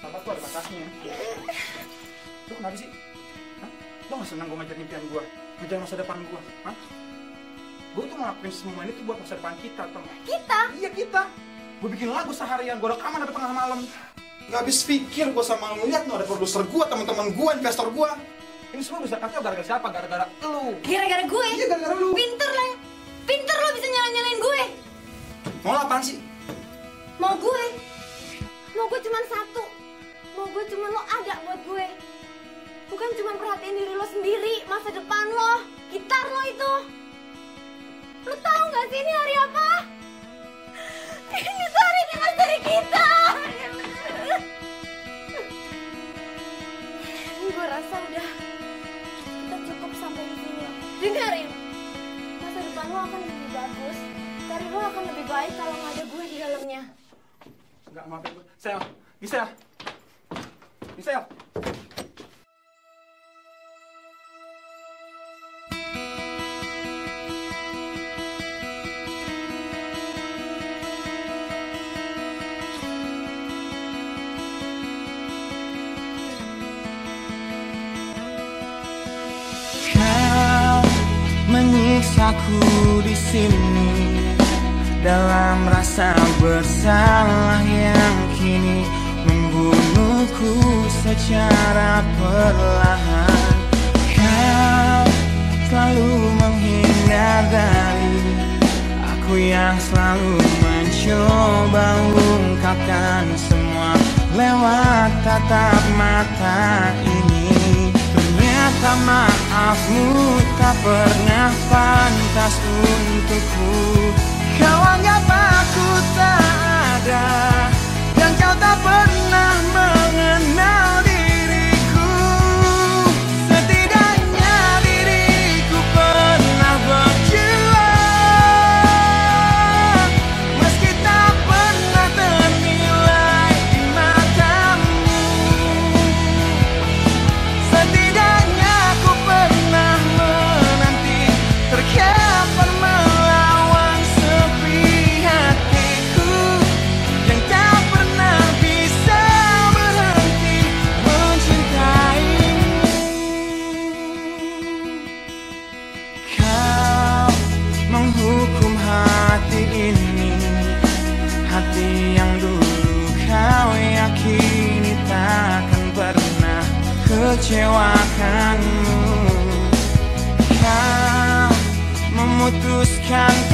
Sahabat tuh ada batasnya. Lu kenapa sih? Hah? Lu gak senang gue ngejar impian gue? Ngejar masa depan gue? Hah? Gue tuh ngelakuin semua ini tuh buat masa depan kita, tau gak? Kita? Iya kita. Gue bikin lagu seharian, gue rekaman sampai tengah malam. Gak habis pikir gue sama lu lihat tuh ada produser gue, teman-teman gue, investor gue. Ini semua bisa kacau gara-gara siapa? Gara-gara lu. Gara-gara gue? Iya gara-gara lu. Pinter lah. Pinter lo bisa nyalain-nyalain gue. Mau lo apaan sih? Mau gue? Mau gue cuma satu. Mau gue cuma lo ada buat gue. Bukan cuma perhatiin diri lo sendiri, masa depan lo, gitar lo itu. Lo tahu gak sih ini hari apa? Ini hari dimas dari kita. gue rasa udah kita cukup sampai di sini. Dengerin, masa depan lo akan lebih bagus. Karir lo akan lebih baik kalau nggak ada gue di dalamnya. Enggak, maafin gue. Sel, Gisel. Gisel. Kau menyiksaku di sini dalam rasa bersalah yang kini membunuhku secara perlahan. Kau selalu menghindar dari aku yang selalu mencoba ungkapkan semua lewat tatap mata ini. Ternyata maafmu tak pernah pantas untukku Kau anggap kecewakanmu Kau memutuskan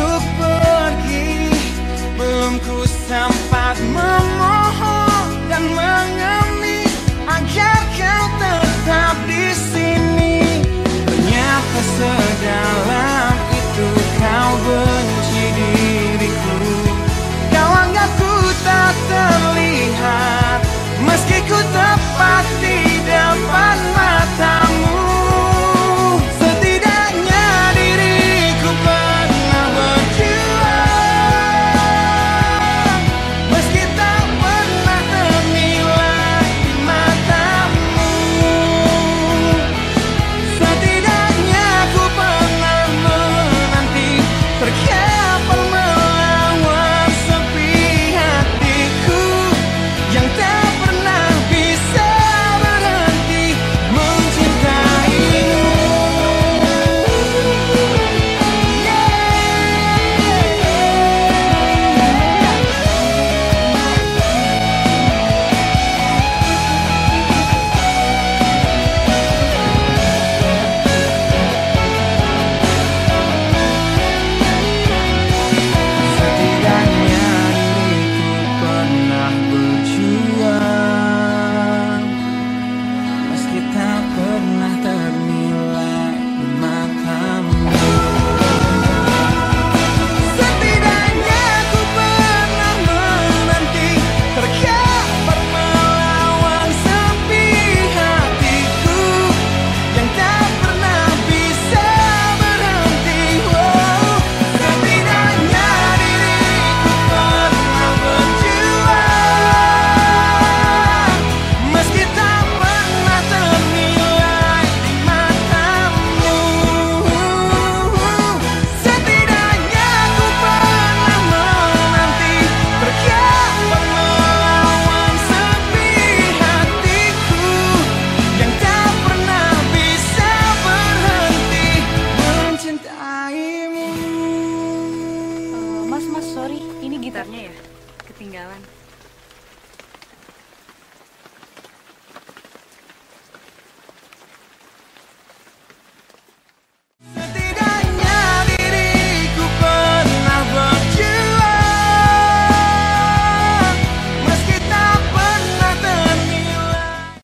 sorry, ini gitarnya ya? Ketinggalan.